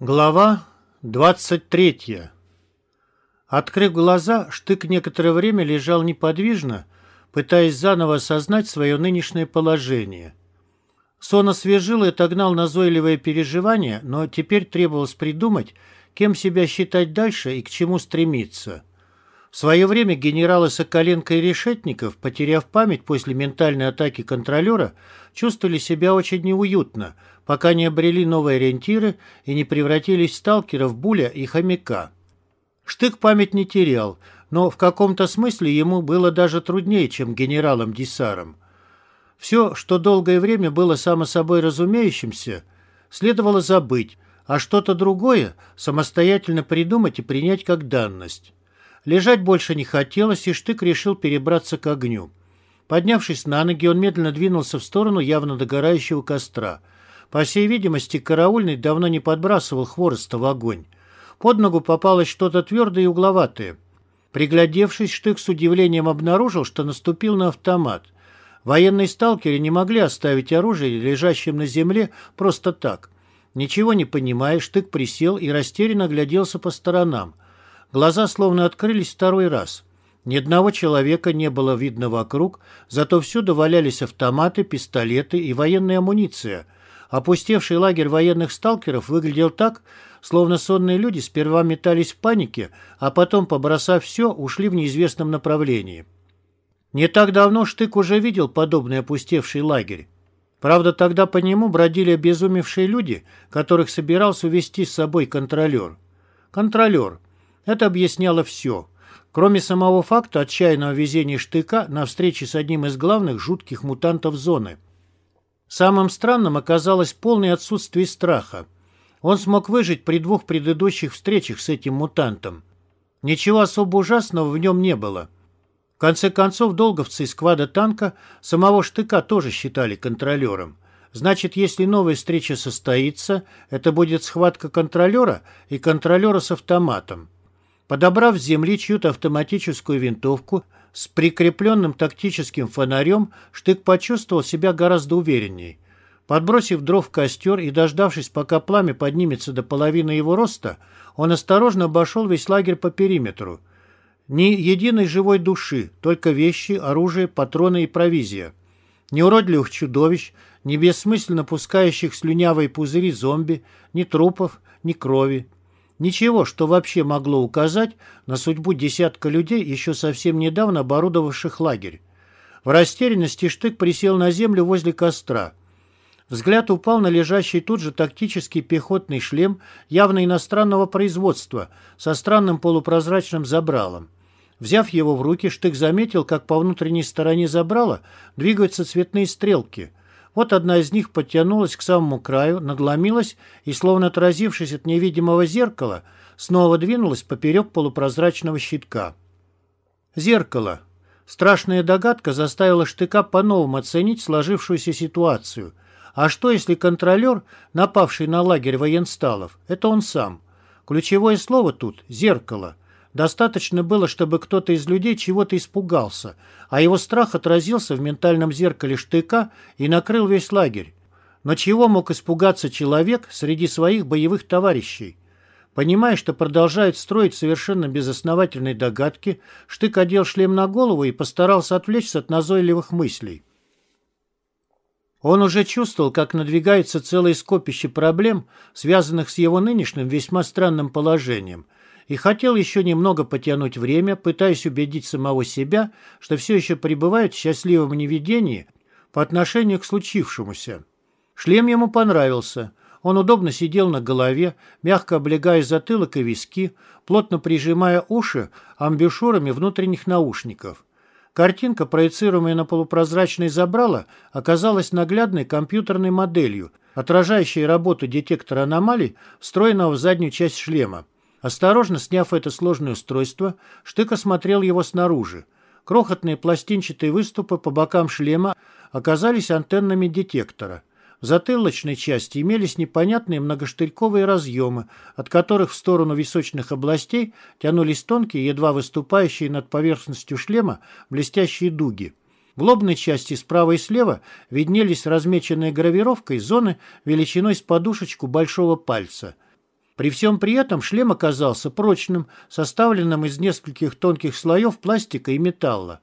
Глава 23 Открыв глаза, Штык некоторое время лежал неподвижно, пытаясь заново осознать свое нынешнее положение. Сон освежил и отогнал назойливые переживания, но теперь требовалось придумать, кем себя считать дальше и к чему стремиться. В свое время генералы Соколенко и Решетников, потеряв память после ментальной атаки контролера, чувствовали себя очень неуютно, пока не обрели новые ориентиры и не превратились в сталкеров Буля и Хомяка. Штык память не терял, но в каком-то смысле ему было даже труднее, чем генералам Дисарам. Все, что долгое время было само собой разумеющимся, следовало забыть, а что-то другое самостоятельно придумать и принять как данность. Лежать больше не хотелось, и Штык решил перебраться к огню. Поднявшись на ноги, он медленно двинулся в сторону явно догорающего костра. По всей видимости, караульный давно не подбрасывал хвороста в огонь. Под ногу попалось что-то твердое и угловатое. Приглядевшись, Штык с удивлением обнаружил, что наступил на автомат. Военные сталкеры не могли оставить оружие, лежащим на земле, просто так. Ничего не понимая, Штык присел и растерянно гляделся по сторонам. Глаза словно открылись второй раз. Ни одного человека не было видно вокруг, зато всюду валялись автоматы, пистолеты и военная амуниция. Опустевший лагерь военных сталкеров выглядел так, словно сонные люди сперва метались в панике, а потом, побросав все, ушли в неизвестном направлении. Не так давно Штык уже видел подобный опустевший лагерь. Правда, тогда по нему бродили обезумевшие люди, которых собирался увести с собой контролер. Контролер. Это объясняло все. Кроме самого факта отчаянного везения штыка на встрече с одним из главных жутких мутантов зоны. Самым странным оказалось полное отсутствие страха. Он смог выжить при двух предыдущих встречах с этим мутантом. Ничего особо ужасного в нем не было. В конце концов, долговцы из квада танка самого штыка тоже считали контролером. Значит, если новая встреча состоится, это будет схватка контролера и контролера с автоматом. Подобрав с земли чью-то автоматическую винтовку с прикрепленным тактическим фонарем, Штык почувствовал себя гораздо уверенней. Подбросив дров в костер и дождавшись, пока пламя поднимется до половины его роста, он осторожно обошел весь лагерь по периметру. Ни единой живой души, только вещи, оружие, патроны и провизия. Ни уродливых чудовищ, ни бессмысленно пускающих слюнявые пузыри зомби, ни трупов, ни крови. Ничего, что вообще могло указать на судьбу десятка людей, еще совсем недавно оборудовавших лагерь. В растерянности Штык присел на землю возле костра. Взгляд упал на лежащий тут же тактический пехотный шлем явно иностранного производства со странным полупрозрачным забралом. Взяв его в руки, Штык заметил, как по внутренней стороне забрала двигаются цветные стрелки – вот одна из них подтянулась к самому краю, надломилась и, словно отразившись от невидимого зеркала, снова двинулась поперек полупрозрачного щитка. Зеркало. Страшная догадка заставила Штыка по-новому оценить сложившуюся ситуацию. А что, если контролер, напавший на лагерь военсталов, это он сам? Ключевое слово тут — зеркало — Достаточно было, чтобы кто-то из людей чего-то испугался, а его страх отразился в ментальном зеркале штыка и накрыл весь лагерь. Но чего мог испугаться человек среди своих боевых товарищей? Понимая, что продолжает строить совершенно безосновательные догадки, Штык одел шлем на голову и постарался отвлечься от назойливых мыслей. Он уже чувствовал, как надвигается целое скопище проблем, связанных с его нынешним весьма странным положением – и хотел еще немного потянуть время, пытаясь убедить самого себя, что все еще пребывает в счастливом неведении по отношению к случившемуся. Шлем ему понравился. Он удобно сидел на голове, мягко облегая затылок и виски, плотно прижимая уши амбушюрами внутренних наушников. Картинка, проецируемая на полупрозрачное забрало, оказалась наглядной компьютерной моделью, отражающей работу детектора аномалий, встроенного в заднюю часть шлема. Осторожно сняв это сложное устройство, Штык осмотрел его снаружи. Крохотные пластинчатые выступы по бокам шлема оказались антеннами детектора. В затылочной части имелись непонятные многоштырьковые разъемы, от которых в сторону височных областей тянулись тонкие, едва выступающие над поверхностью шлема, блестящие дуги. В лобной части справа и слева виднелись размеченные гравировкой зоны величиной с подушечку большого пальца – При всем при этом шлем оказался прочным, составленным из нескольких тонких слоев пластика и металла.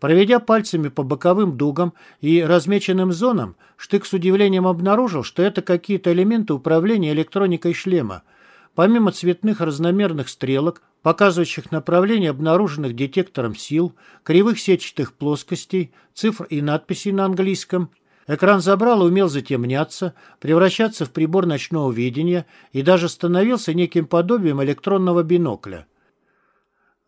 Проведя пальцами по боковым дугам и размеченным зонам, Штык с удивлением обнаружил, что это какие-то элементы управления электроникой шлема. Помимо цветных разномерных стрелок, показывающих направление обнаруженных детектором сил, кривых сетчатых плоскостей, цифр и надписей на английском, экран забрал умел затемняться, превращаться в прибор ночного видения и даже становился неким подобием электронного бинокля.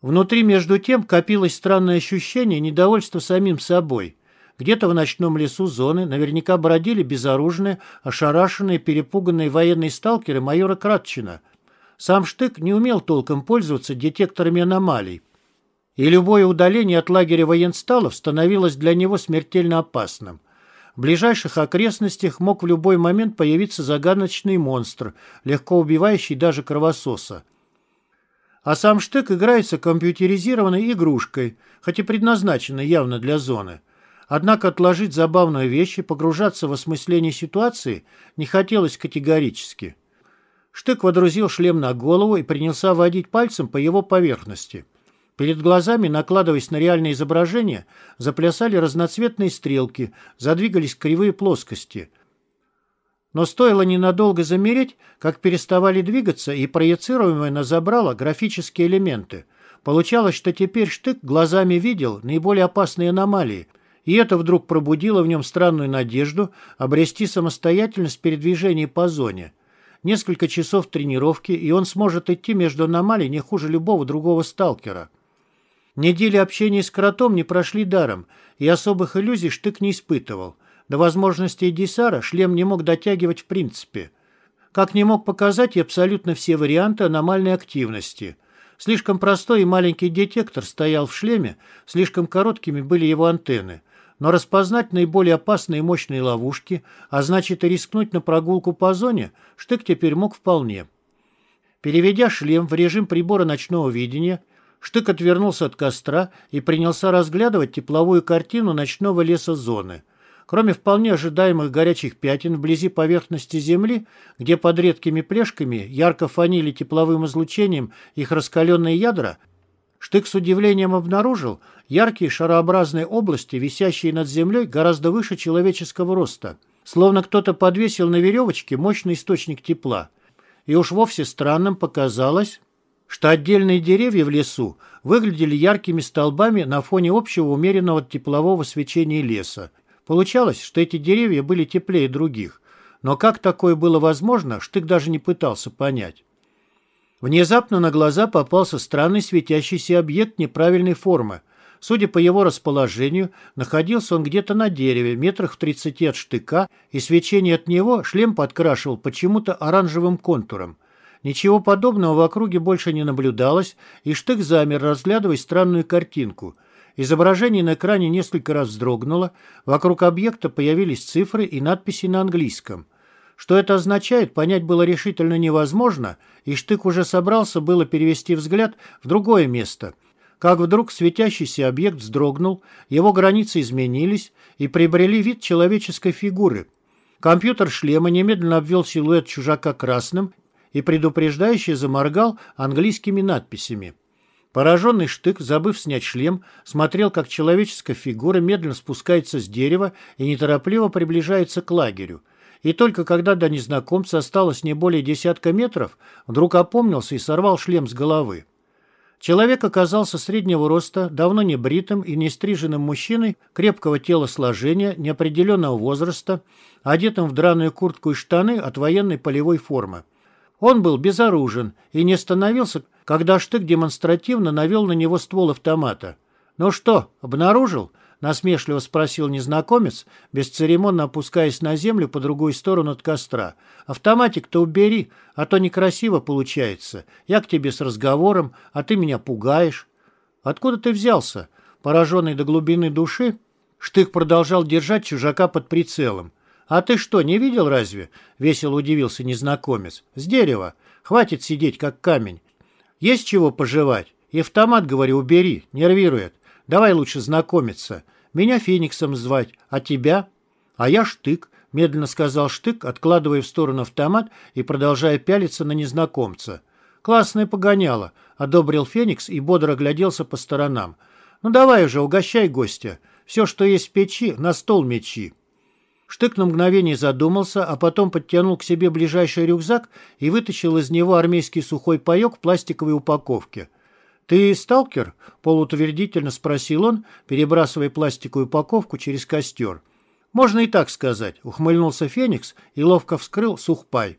Внутри, между тем, копилось странное ощущение недовольства самим собой. Где-то в ночном лесу зоны наверняка бродили безоружные, ошарашенные, перепуганные военные сталкеры майора Кратчина. Сам Штык не умел толком пользоваться детекторами аномалий. И любое удаление от лагеря военсталов становилось для него смертельно опасным. В ближайших окрестностях мог в любой момент появиться загадочный монстр, легко убивающий даже кровососа а сам штык играется компьютеризированной игрушкой, хоть и предназначенной явно для зоны. Однако отложить забавные вещи, погружаться в осмысление ситуации не хотелось категорически. Штык водрузил шлем на голову и принялся водить пальцем по его поверхности. Перед глазами, накладываясь на реальное изображение, заплясали разноцветные стрелки, задвигались кривые плоскости – но стоило ненадолго замереть, как переставали двигаться и проецируемые на забрало графические элементы. Получалось, что теперь Штык глазами видел наиболее опасные аномалии, и это вдруг пробудило в нем странную надежду обрести самостоятельность в передвижении по зоне. Несколько часов тренировки, и он сможет идти между аномалий не хуже любого другого сталкера. Недели общения с кротом не прошли даром, и особых иллюзий Штык не испытывал – до возможностей Десара шлем не мог дотягивать в принципе. Как не мог показать и абсолютно все варианты аномальной активности. Слишком простой и маленький детектор стоял в шлеме, слишком короткими были его антенны. Но распознать наиболее опасные и мощные ловушки, а значит и рискнуть на прогулку по зоне, Штык теперь мог вполне. Переведя шлем в режим прибора ночного видения, Штык отвернулся от костра и принялся разглядывать тепловую картину ночного леса зоны. Кроме вполне ожидаемых горячих пятен вблизи поверхности Земли, где под редкими плешками ярко фанили тепловым излучением их раскаленные ядра, Штык с удивлением обнаружил яркие шарообразные области, висящие над землей гораздо выше человеческого роста, словно кто-то подвесил на веревочке мощный источник тепла. И уж вовсе странным показалось, что отдельные деревья в лесу выглядели яркими столбами на фоне общего умеренного теплового свечения леса, Получалось, что эти деревья были теплее других. Но как такое было возможно, Штык даже не пытался понять. Внезапно на глаза попался странный светящийся объект неправильной формы. Судя по его расположению, находился он где-то на дереве, метрах в тридцати от штыка, и свечение от него шлем подкрашивал почему-то оранжевым контуром. Ничего подобного в округе больше не наблюдалось, и штык замер, разглядывая странную картинку – Изображение на экране несколько раз вздрогнуло, вокруг объекта появились цифры и надписи на английском. Что это означает, понять было решительно невозможно, и Штык уже собрался было перевести взгляд в другое место. Как вдруг светящийся объект вздрогнул, его границы изменились и приобрели вид человеческой фигуры. Компьютер шлема немедленно обвел силуэт чужака красным и предупреждающе заморгал английскими надписями. Пораженный штык, забыв снять шлем, смотрел, как человеческая фигура медленно спускается с дерева и неторопливо приближается к лагерю. И только когда до незнакомца осталось не более десятка метров, вдруг опомнился и сорвал шлем с головы. Человек оказался среднего роста, давно не бритым и не стриженным мужчиной, крепкого телосложения, неопределенного возраста, одетым в драную куртку и штаны от военной полевой формы. Он был безоружен и не становился когда Штык демонстративно навел на него ствол автомата. «Ну что, обнаружил?» — насмешливо спросил незнакомец, бесцеремонно опускаясь на землю по другую сторону от костра. «Автоматик-то убери, а то некрасиво получается. Я к тебе с разговором, а ты меня пугаешь». «Откуда ты взялся?» Пораженный до глубины души, Штык продолжал держать чужака под прицелом. «А ты что, не видел разве?» — весело удивился незнакомец. «С дерева. Хватит сидеть, как камень. Есть чего пожевать? И автомат, говорю, убери, нервирует. Давай лучше знакомиться. Меня Фениксом звать, а тебя? А я Штык, — медленно сказал Штык, откладывая в сторону автомат и продолжая пялиться на незнакомца. «Классное погоняло», — одобрил Феникс и бодро огляделся по сторонам. «Ну давай уже, угощай гостя. Все, что есть в печи, на стол мечи». Штык на мгновение задумался, а потом подтянул к себе ближайший рюкзак и вытащил из него армейский сухой паек в пластиковой упаковке. «Ты сталкер?» — полутвердительно спросил он, перебрасывая пластиковую упаковку через костер. «Можно и так сказать», — ухмыльнулся Феникс и ловко вскрыл сухпай.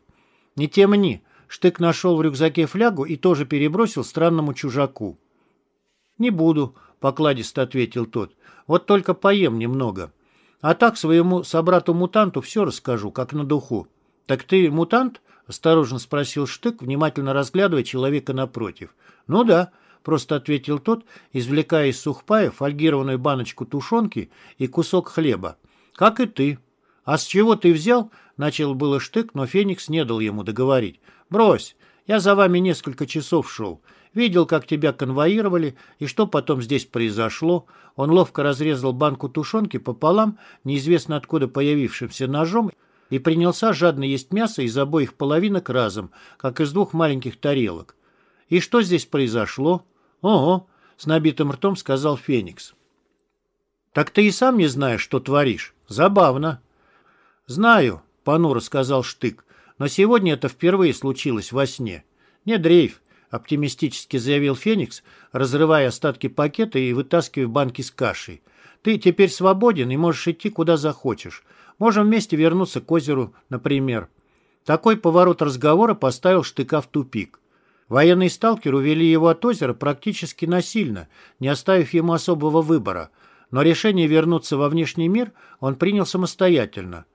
«Не темни». Штык нашел в рюкзаке флягу и тоже перебросил странному чужаку. «Не буду», — покладисто ответил тот. «Вот только поем немного. А так своему собрату-мутанту все расскажу, как на духу». «Так ты мутант?» — осторожно спросил Штык, внимательно разглядывая человека напротив. «Ну да», — просто ответил тот, извлекая из сухпая фольгированную баночку тушенки и кусок хлеба. «Как и ты». «А с чего ты взял?» — начал было штык, но Феникс не дал ему договорить. «Брось, я за вами несколько часов шел. Видел, как тебя конвоировали, и что потом здесь произошло. Он ловко разрезал банку тушенки пополам, неизвестно откуда появившимся ножом, и принялся жадно есть мясо из обоих половинок разом, как из двух маленьких тарелок. «И что здесь произошло?» «Ого!» — с набитым ртом сказал Феникс. «Так ты и сам не знаешь, что творишь. Забавно». «Знаю», — понуро сказал Штык, «но сегодня это впервые случилось во сне. Не дрейф», — оптимистически заявил Феникс, разрывая остатки пакета и вытаскивая банки с кашей. «Ты теперь свободен и можешь идти куда захочешь. Можем вместе вернуться к озеру, например». Такой поворот разговора поставил Штыка в тупик. Военные сталкеры увели его от озера практически насильно, не оставив ему особого выбора — но решение вернуться во внешний мир он принял самостоятельно.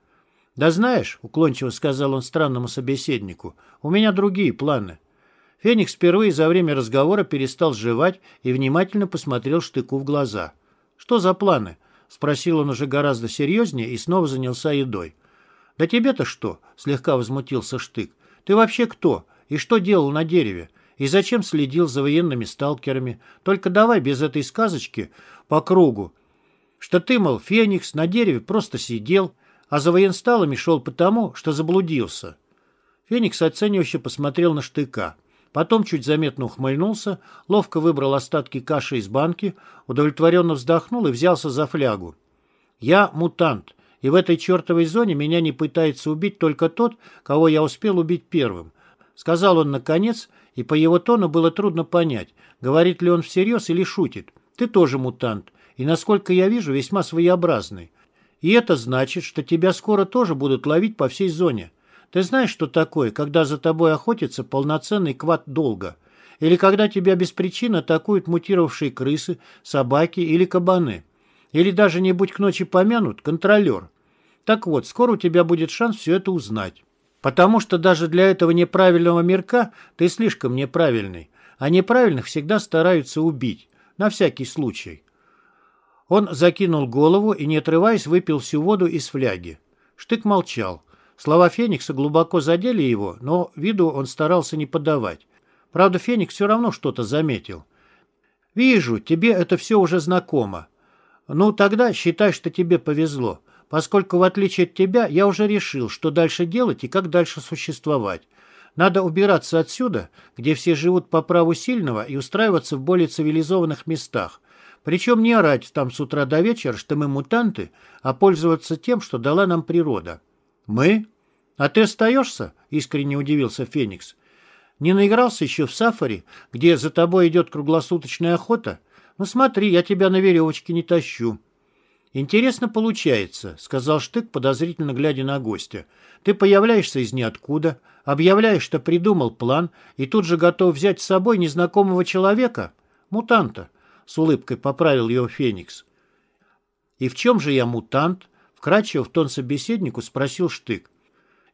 «Да знаешь», — уклончиво сказал он странному собеседнику, — «у меня другие планы». Феникс впервые за время разговора перестал жевать и внимательно посмотрел Штыку в глаза. «Что за планы?» — спросил он уже гораздо серьезнее и снова занялся едой. «Да тебе-то что?» — слегка возмутился Штык. «Ты вообще кто? И что делал на дереве? И зачем следил за военными сталкерами? Только давай без этой сказочки по кругу что ты, мол, Феникс на дереве просто сидел, а за военсталами шел потому, что заблудился. Феникс оценивающе посмотрел на штыка. Потом чуть заметно ухмыльнулся, ловко выбрал остатки каши из банки, удовлетворенно вздохнул и взялся за флягу. «Я мутант, и в этой чертовой зоне меня не пытается убить только тот, кого я успел убить первым», — сказал он наконец, и по его тону было трудно понять, говорит ли он всерьез или шутит. «Ты тоже мутант, и, насколько я вижу, весьма своеобразный. И это значит, что тебя скоро тоже будут ловить по всей зоне. Ты знаешь, что такое, когда за тобой охотится полноценный квад долга? Или когда тебя без причины атакуют мутировавшие крысы, собаки или кабаны? Или даже не будь к ночи помянут, контролер? Так вот, скоро у тебя будет шанс все это узнать. Потому что даже для этого неправильного мирка ты слишком неправильный. А неправильных всегда стараются убить. На всякий случай. Он закинул голову и, не отрываясь, выпил всю воду из фляги. Штык молчал. Слова Феникса глубоко задели его, но виду он старался не подавать. Правда, Феникс все равно что-то заметил. «Вижу, тебе это все уже знакомо. Ну, тогда считай, что тебе повезло, поскольку, в отличие от тебя, я уже решил, что дальше делать и как дальше существовать. Надо убираться отсюда, где все живут по праву сильного, и устраиваться в более цивилизованных местах, причем не орать там с утра до вечера, что мы мутанты, а пользоваться тем, что дала нам природа. Мы? А ты остаешься? Искренне удивился Феникс. Не наигрался еще в сафари, где за тобой идет круглосуточная охота? Ну смотри, я тебя на веревочке не тащу. «Интересно получается», — сказал Штык, подозрительно глядя на гостя. «Ты появляешься из ниоткуда, объявляешь, что придумал план, и тут же готов взять с собой незнакомого человека? Мутанта. С улыбкой поправил его Феникс. «И в чем же я мутант?» Вкратчиво в тон собеседнику спросил Штык.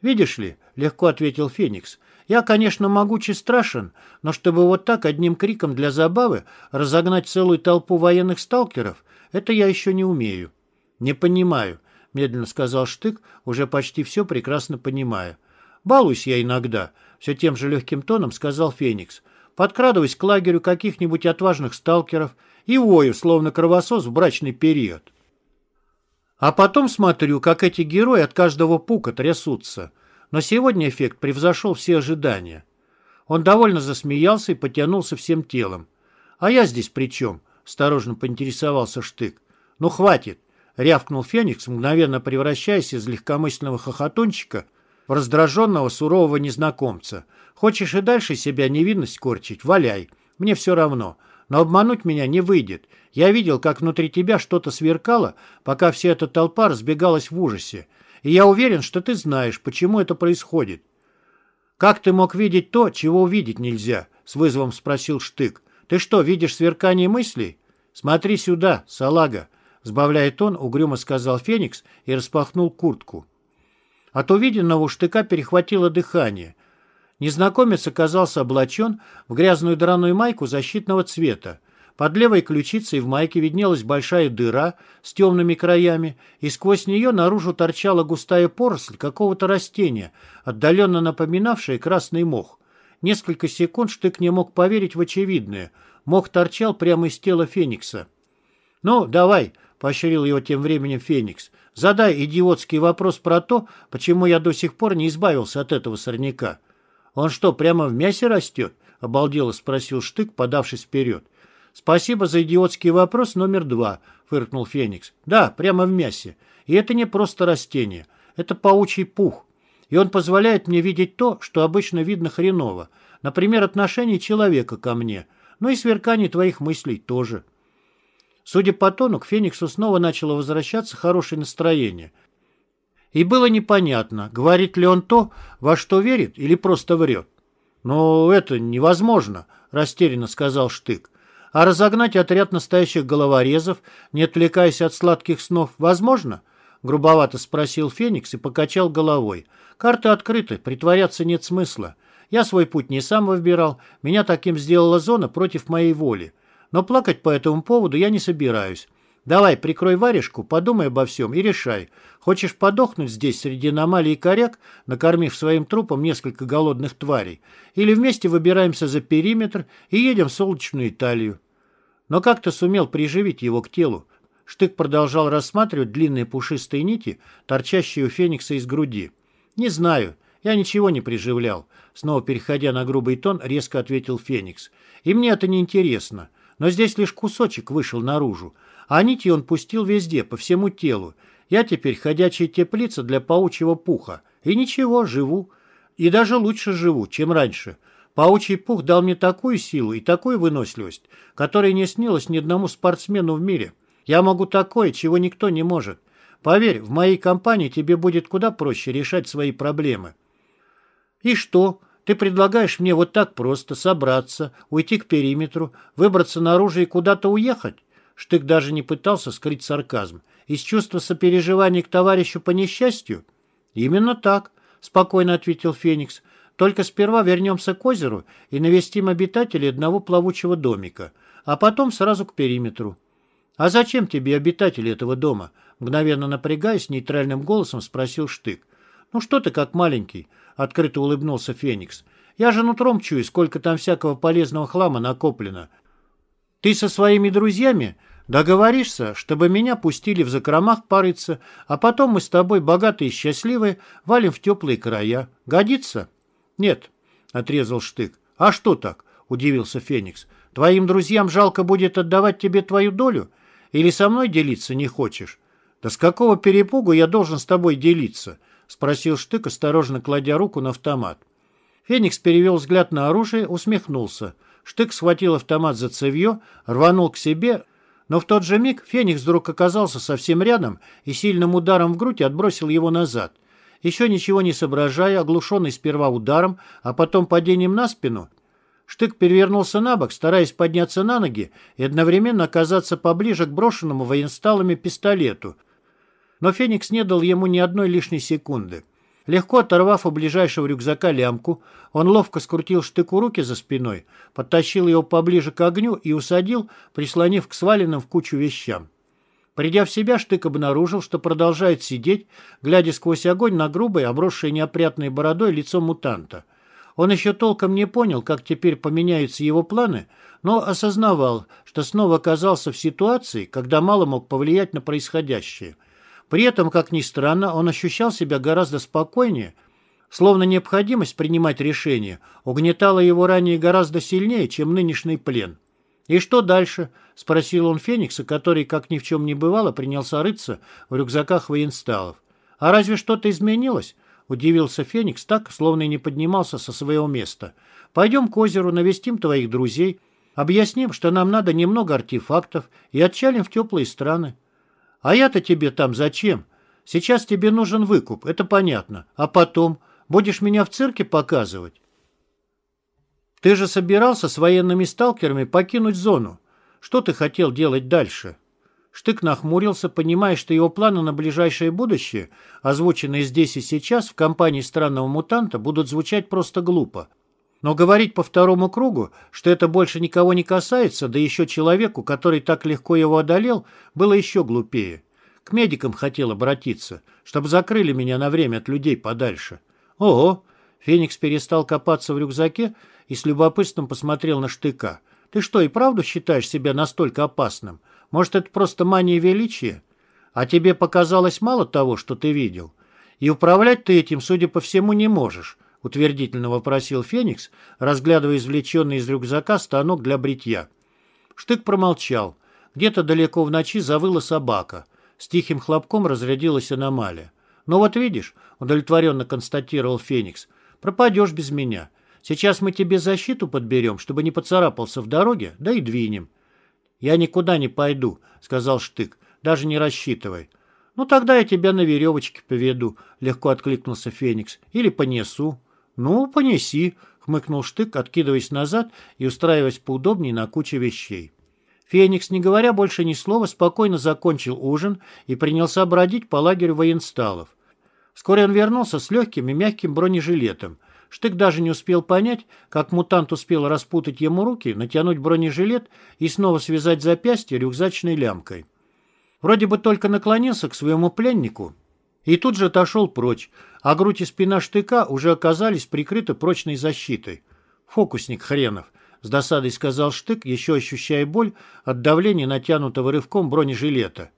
«Видишь ли», — легко ответил Феникс, — «я, конечно, могуч и страшен, но чтобы вот так одним криком для забавы разогнать целую толпу военных сталкеров, это я еще не умею». «Не понимаю», — медленно сказал Штык, уже почти все прекрасно понимая. «Балуюсь я иногда», — все тем же легким тоном сказал Феникс подкрадываясь к лагерю каких-нибудь отважных сталкеров и вою, словно кровосос в брачный период. А потом смотрю, как эти герои от каждого пука трясутся. Но сегодня эффект превзошел все ожидания. Он довольно засмеялся и потянулся всем телом. «А я здесь при чем?» — осторожно поинтересовался Штык. «Ну, хватит!» — рявкнул Феникс, мгновенно превращаясь из легкомысленного хохотунчика в раздраженного сурового незнакомца. «Хочешь и дальше себя невинность корчить? Валяй. Мне все равно. Но обмануть меня не выйдет. Я видел, как внутри тебя что-то сверкало, пока вся эта толпа разбегалась в ужасе. И я уверен, что ты знаешь, почему это происходит. «Как ты мог видеть то, чего увидеть нельзя?» — с вызовом спросил Штык. «Ты что, видишь сверкание мыслей?» «Смотри сюда, салага!» — сбавляя тон, угрюмо сказал Феникс и распахнул куртку. От увиденного у Штыка перехватило дыхание. Незнакомец оказался облачен в грязную драную майку защитного цвета. Под левой ключицей в майке виднелась большая дыра с темными краями, и сквозь нее наружу торчала густая поросль какого-то растения, отдаленно напоминавшая красный мох. Несколько секунд Штык не мог поверить в очевидное. Мох торчал прямо из тела Феникса. «Ну, давай», — поощрил его тем временем Феникс, — «задай идиотский вопрос про то, почему я до сих пор не избавился от этого сорняка». «Он что, прямо в мясе растет?» — обалдело спросил Штык, подавшись вперед. «Спасибо за идиотский вопрос номер два», — фыркнул Феникс. «Да, прямо в мясе. И это не просто растение. Это паучий пух. И он позволяет мне видеть то, что обычно видно хреново. Например, отношение человека ко мне. Ну и сверкание твоих мыслей тоже». Судя по тону, к Фениксу снова начало возвращаться хорошее настроение. И было непонятно, говорит ли он то, во что верит, или просто врет. «Но это невозможно», — растерянно сказал Штык. А разогнать отряд настоящих головорезов, не отвлекаясь от сладких снов, возможно? Грубовато спросил Феникс и покачал головой. Карты открыты, притворяться нет смысла. Я свой путь не сам выбирал, меня таким сделала зона против моей воли. Но плакать по этому поводу я не собираюсь. Давай, прикрой варежку, подумай обо всем и решай. Хочешь подохнуть здесь среди аномалий и коряк, накормив своим трупом несколько голодных тварей, или вместе выбираемся за периметр и едем в солнечную Италию? Но как ты сумел приживить его к телу? Штык продолжал рассматривать длинные пушистые нити, торчащие у Феникса из груди. «Не знаю. Я ничего не приживлял». Снова переходя на грубый тон, резко ответил Феникс. «И мне это не интересно. Но здесь лишь кусочек вышел наружу. А нити он пустил везде, по всему телу. Я теперь ходячая теплица для паучьего пуха. И ничего, живу. И даже лучше живу, чем раньше. Паучий пух дал мне такую силу и такую выносливость, которая не снилась ни одному спортсмену в мире. Я могу такое, чего никто не может. Поверь, в моей компании тебе будет куда проще решать свои проблемы. И что? Ты предлагаешь мне вот так просто собраться, уйти к периметру, выбраться наружу и куда-то уехать? Штык даже не пытался скрыть сарказм. Из чувства сопереживания к товарищу по несчастью? Именно так, спокойно ответил Феникс. Только сперва вернемся к озеру и навестим обитателей одного плавучего домика, а потом сразу к периметру. «А зачем тебе обитатели этого дома?» Мгновенно напрягаясь, нейтральным голосом спросил Штык. «Ну что ты как маленький?» — открыто улыбнулся Феникс. «Я же нутром чую, сколько там всякого полезного хлама накоплено. Ты со своими друзьями договоришься, чтобы меня пустили в закромах париться, а потом мы с тобой, богатые и счастливые, валим в теплые края. Годится?» «Нет», — отрезал Штык. «А что так?» — удивился Феникс. «Твоим друзьям жалко будет отдавать тебе твою долю? Или со мной делиться не хочешь?» «Да с какого перепугу я должен с тобой делиться?» — спросил Штык, осторожно кладя руку на автомат. Феникс перевел взгляд на оружие, усмехнулся. Штык схватил автомат за цевье, рванул к себе, но в тот же миг Феникс вдруг оказался совсем рядом и сильным ударом в грудь отбросил его назад. Еще ничего не соображая, оглушенный сперва ударом, а потом падением на спину, Штык перевернулся на бок, стараясь подняться на ноги и одновременно оказаться поближе к брошенному военсталами пистолету. Но Феникс не дал ему ни одной лишней секунды. Легко оторвав у ближайшего рюкзака лямку, он ловко скрутил штыку руки за спиной, подтащил его поближе к огню и усадил, прислонив к сваленным в кучу вещам. Придя в себя, Штык обнаружил, что продолжает сидеть, глядя сквозь огонь на грубое, обросшее неопрятной бородой лицо мутанта. Он еще толком не понял, как теперь поменяются его планы, но осознавал, что снова оказался в ситуации, когда мало мог повлиять на происходящее. При этом, как ни странно, он ощущал себя гораздо спокойнее, словно необходимость принимать решения угнетала его ранее гораздо сильнее, чем нынешний плен. «И что дальше?» — спросил он Феникса, который, как ни в чем не бывало, принялся рыться в рюкзаках военсталов. «А разве что-то изменилось?» — удивился Феникс так, словно и не поднимался со своего места. «Пойдем к озеру, навестим твоих друзей, объясним, что нам надо немного артефактов и отчалим в теплые страны». «А я-то тебе там зачем? Сейчас тебе нужен выкуп, это понятно. А потом? Будешь меня в цирке показывать?» Ты же собирался с военными сталкерами покинуть зону. Что ты хотел делать дальше?» Штык нахмурился, понимая, что его планы на ближайшее будущее, озвученные здесь и сейчас в компании странного мутанта, будут звучать просто глупо. Но говорить по второму кругу, что это больше никого не касается, да еще человеку, который так легко его одолел, было еще глупее. К медикам хотел обратиться, чтобы закрыли меня на время от людей подальше. Ого! Феникс перестал копаться в рюкзаке и с любопытством посмотрел на штыка. «Ты что, и правду считаешь себя настолько опасным? Может, это просто мания величия? А тебе показалось мало того, что ты видел? И управлять ты этим, судя по всему, не можешь», — утвердительно вопросил Феникс, разглядывая извлеченный из рюкзака станок для бритья. Штык промолчал. Где-то далеко в ночи завыла собака. С тихим хлопком разрядилась аномалия. «Ну вот видишь», — удовлетворенно констатировал Феникс, — «пропадешь без меня. Сейчас мы тебе защиту подберем, чтобы не поцарапался в дороге, да и двинем». «Я никуда не пойду», — сказал Штык. «Даже не рассчитывай». «Ну, тогда я тебя на веревочке поведу», — легко откликнулся Феникс. «Или понесу». «Ну, понеси», — хмыкнул Штык, откидываясь назад и устраиваясь поудобнее на куче вещей. Феникс, не говоря больше ни слова, спокойно закончил ужин и принялся бродить по лагерю военсталов. Вскоре он вернулся с легким и мягким бронежилетом — Штык даже не успел понять, как мутант успел распутать ему руки, натянуть бронежилет и снова связать запястье рюкзачной лямкой. Вроде бы только наклонился к своему пленнику и тут же отошел прочь, а грудь и спина штыка уже оказались прикрыты прочной защитой. «Фокусник хренов», — с досадой сказал штык, еще ощущая боль от давления натянутого рывком бронежилета.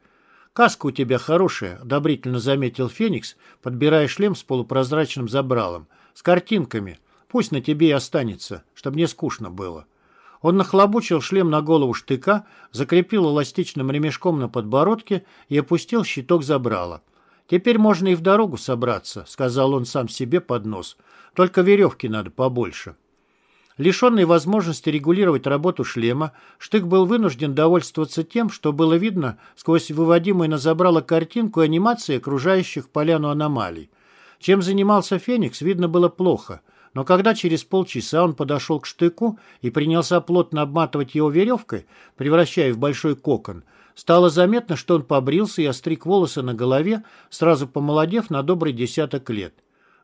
«Каска у тебя хорошая», — одобрительно заметил Феникс, подбирая шлем с полупрозрачным забралом с картинками. Пусть на тебе и останется, чтобы не скучно было». Он нахлобучил шлем на голову штыка, закрепил эластичным ремешком на подбородке и опустил щиток забрала. «Теперь можно и в дорогу собраться», — сказал он сам себе под нос. «Только веревки надо побольше». Лишенный возможности регулировать работу шлема, Штык был вынужден довольствоваться тем, что было видно сквозь выводимую на забрало картинку анимации окружающих поляну аномалий. Чем занимался Феникс, видно было плохо, но когда через полчаса он подошел к штыку и принялся плотно обматывать его веревкой, превращая в большой кокон, стало заметно, что он побрился и остриг волосы на голове, сразу помолодев на добрый десяток лет.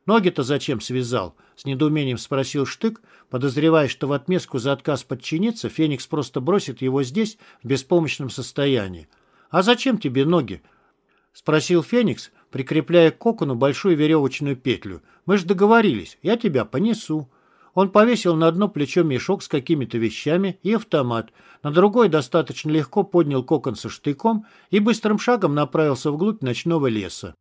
«Ноги-то зачем связал?» — с недоумением спросил Штык, подозревая, что в отместку за отказ подчиниться Феникс просто бросит его здесь в беспомощном состоянии. «А зачем тебе ноги?» — спросил Феникс, прикрепляя к кокону большую веревочную петлю. «Мы же договорились, я тебя понесу». Он повесил на одно плечо мешок с какими-то вещами и автомат, на другой достаточно легко поднял кокон со штыком и быстрым шагом направился вглубь ночного леса.